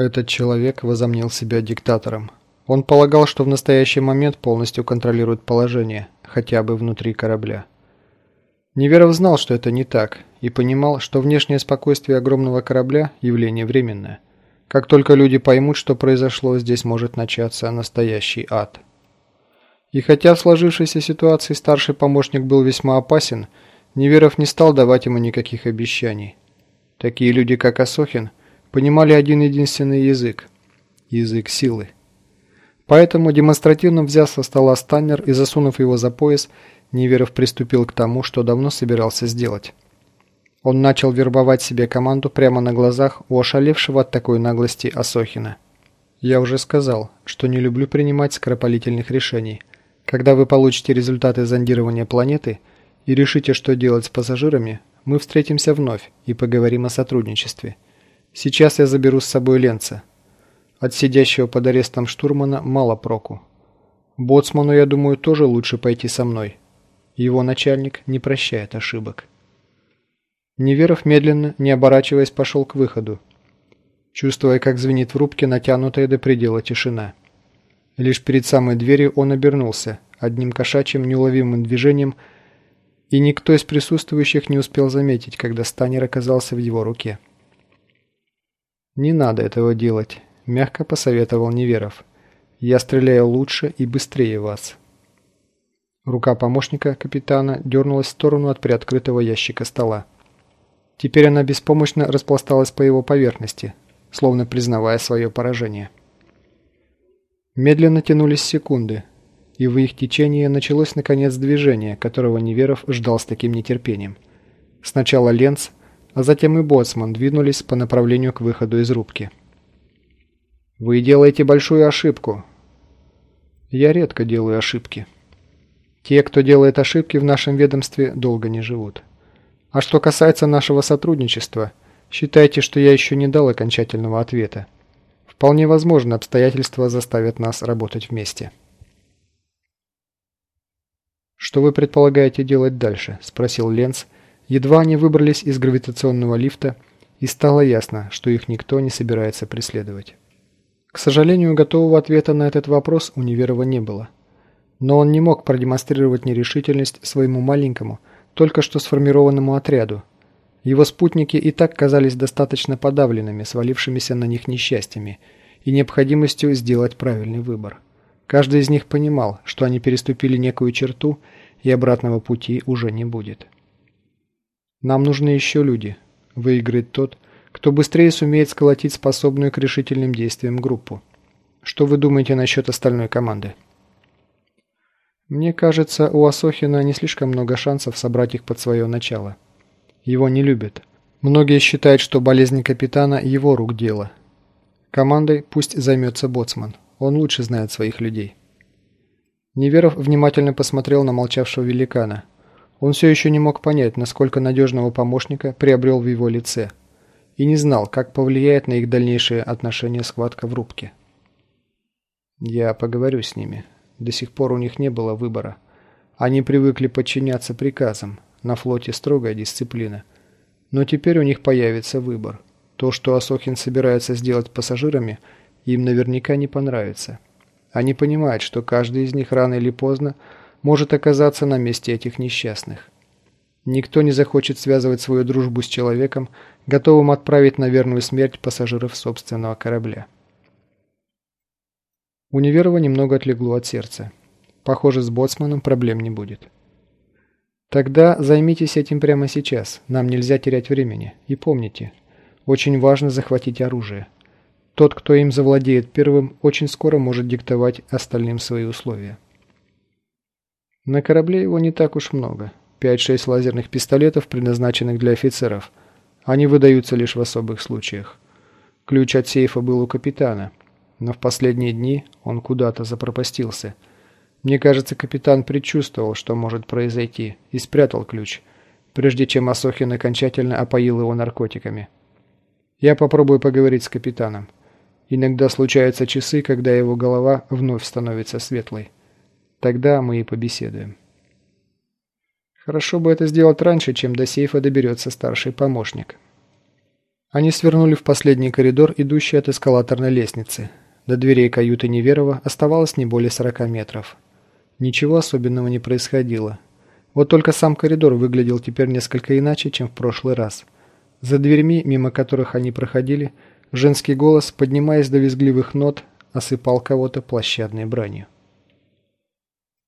Этот человек возомнил себя диктатором. Он полагал, что в настоящий момент полностью контролирует положение, хотя бы внутри корабля. Неверов знал, что это не так, и понимал, что внешнее спокойствие огромного корабля – явление временное. Как только люди поймут, что произошло, здесь может начаться настоящий ад. И хотя в сложившейся ситуации старший помощник был весьма опасен, Неверов не стал давать ему никаких обещаний. Такие люди, как Асохин, понимали один единственный язык – язык силы. Поэтому, демонстративно взяв со стола станнер и засунув его за пояс, Неверов приступил к тому, что давно собирался сделать. Он начал вербовать себе команду прямо на глазах у ошалевшего от такой наглости Асохина. «Я уже сказал, что не люблю принимать скоропалительных решений. Когда вы получите результаты зондирования планеты и решите, что делать с пассажирами, мы встретимся вновь и поговорим о сотрудничестве. Сейчас я заберу с собой Ленца. От сидящего под арестом штурмана мало проку. Боцману, я думаю, тоже лучше пойти со мной. Его начальник не прощает ошибок. Неверов медленно, не оборачиваясь, пошел к выходу, чувствуя, как звенит в рубке натянутая до предела тишина. Лишь перед самой дверью он обернулся, одним кошачьим неуловимым движением, и никто из присутствующих не успел заметить, когда станер оказался в его руке. «Не надо этого делать», – мягко посоветовал Неверов. «Я стреляю лучше и быстрее вас». Рука помощника капитана дернулась в сторону от приоткрытого ящика стола. Теперь она беспомощно распласталась по его поверхности, словно признавая свое поражение. Медленно тянулись секунды, и в их течение началось наконец движение, которого Неверов ждал с таким нетерпением. Сначала Ленц, а затем и Боцман двинулись по направлению к выходу из рубки. «Вы делаете большую ошибку». «Я редко делаю ошибки», те, кто делает ошибки в нашем ведомстве, долго не живут. А что касается нашего сотрудничества, считайте, что я еще не дал окончательного ответа. Вполне возможно, обстоятельства заставят нас работать вместе. «Что вы предполагаете делать дальше?» – спросил Ленц. Едва они выбрались из гравитационного лифта, и стало ясно, что их никто не собирается преследовать. К сожалению, готового ответа на этот вопрос у Неверова не было – но он не мог продемонстрировать нерешительность своему маленькому, только что сформированному отряду. Его спутники и так казались достаточно подавленными, свалившимися на них несчастьями и необходимостью сделать правильный выбор. Каждый из них понимал, что они переступили некую черту, и обратного пути уже не будет. Нам нужны еще люди. Выиграет тот, кто быстрее сумеет сколотить способную к решительным действиям группу. Что вы думаете насчет остальной команды? Мне кажется, у Асохина не слишком много шансов собрать их под свое начало. Его не любят. Многие считают, что болезнь капитана – его рук дело. Командой пусть займется боцман. Он лучше знает своих людей. Неверов внимательно посмотрел на молчавшего великана. Он все еще не мог понять, насколько надежного помощника приобрел в его лице, и не знал, как повлияет на их дальнейшие отношения схватка в рубке. «Я поговорю с ними», до сих пор у них не было выбора. Они привыкли подчиняться приказам. На флоте строгая дисциплина. Но теперь у них появится выбор. То, что Асохин собирается сделать пассажирами, им наверняка не понравится. Они понимают, что каждый из них рано или поздно может оказаться на месте этих несчастных. Никто не захочет связывать свою дружбу с человеком, готовым отправить на верную смерть пассажиров собственного корабля. У Неверова немного отлегло от сердца. Похоже, с боцманом проблем не будет. Тогда займитесь этим прямо сейчас. Нам нельзя терять времени. И помните, очень важно захватить оружие. Тот, кто им завладеет первым, очень скоро может диктовать остальным свои условия. На корабле его не так уж много. 5-6 лазерных пистолетов, предназначенных для офицеров. Они выдаются лишь в особых случаях. Ключ от сейфа был у капитана – но в последние дни он куда-то запропастился. Мне кажется, капитан предчувствовал, что может произойти, и спрятал ключ, прежде чем Асохин окончательно опоил его наркотиками. Я попробую поговорить с капитаном. Иногда случаются часы, когда его голова вновь становится светлой. Тогда мы и побеседуем. Хорошо бы это сделать раньше, чем до сейфа доберется старший помощник. Они свернули в последний коридор, идущий от эскалаторной лестницы. До дверей каюты Неверова оставалось не более 40 метров. Ничего особенного не происходило. Вот только сам коридор выглядел теперь несколько иначе, чем в прошлый раз. За дверьми, мимо которых они проходили, женский голос, поднимаясь до визгливых нот, осыпал кого-то площадной бранью.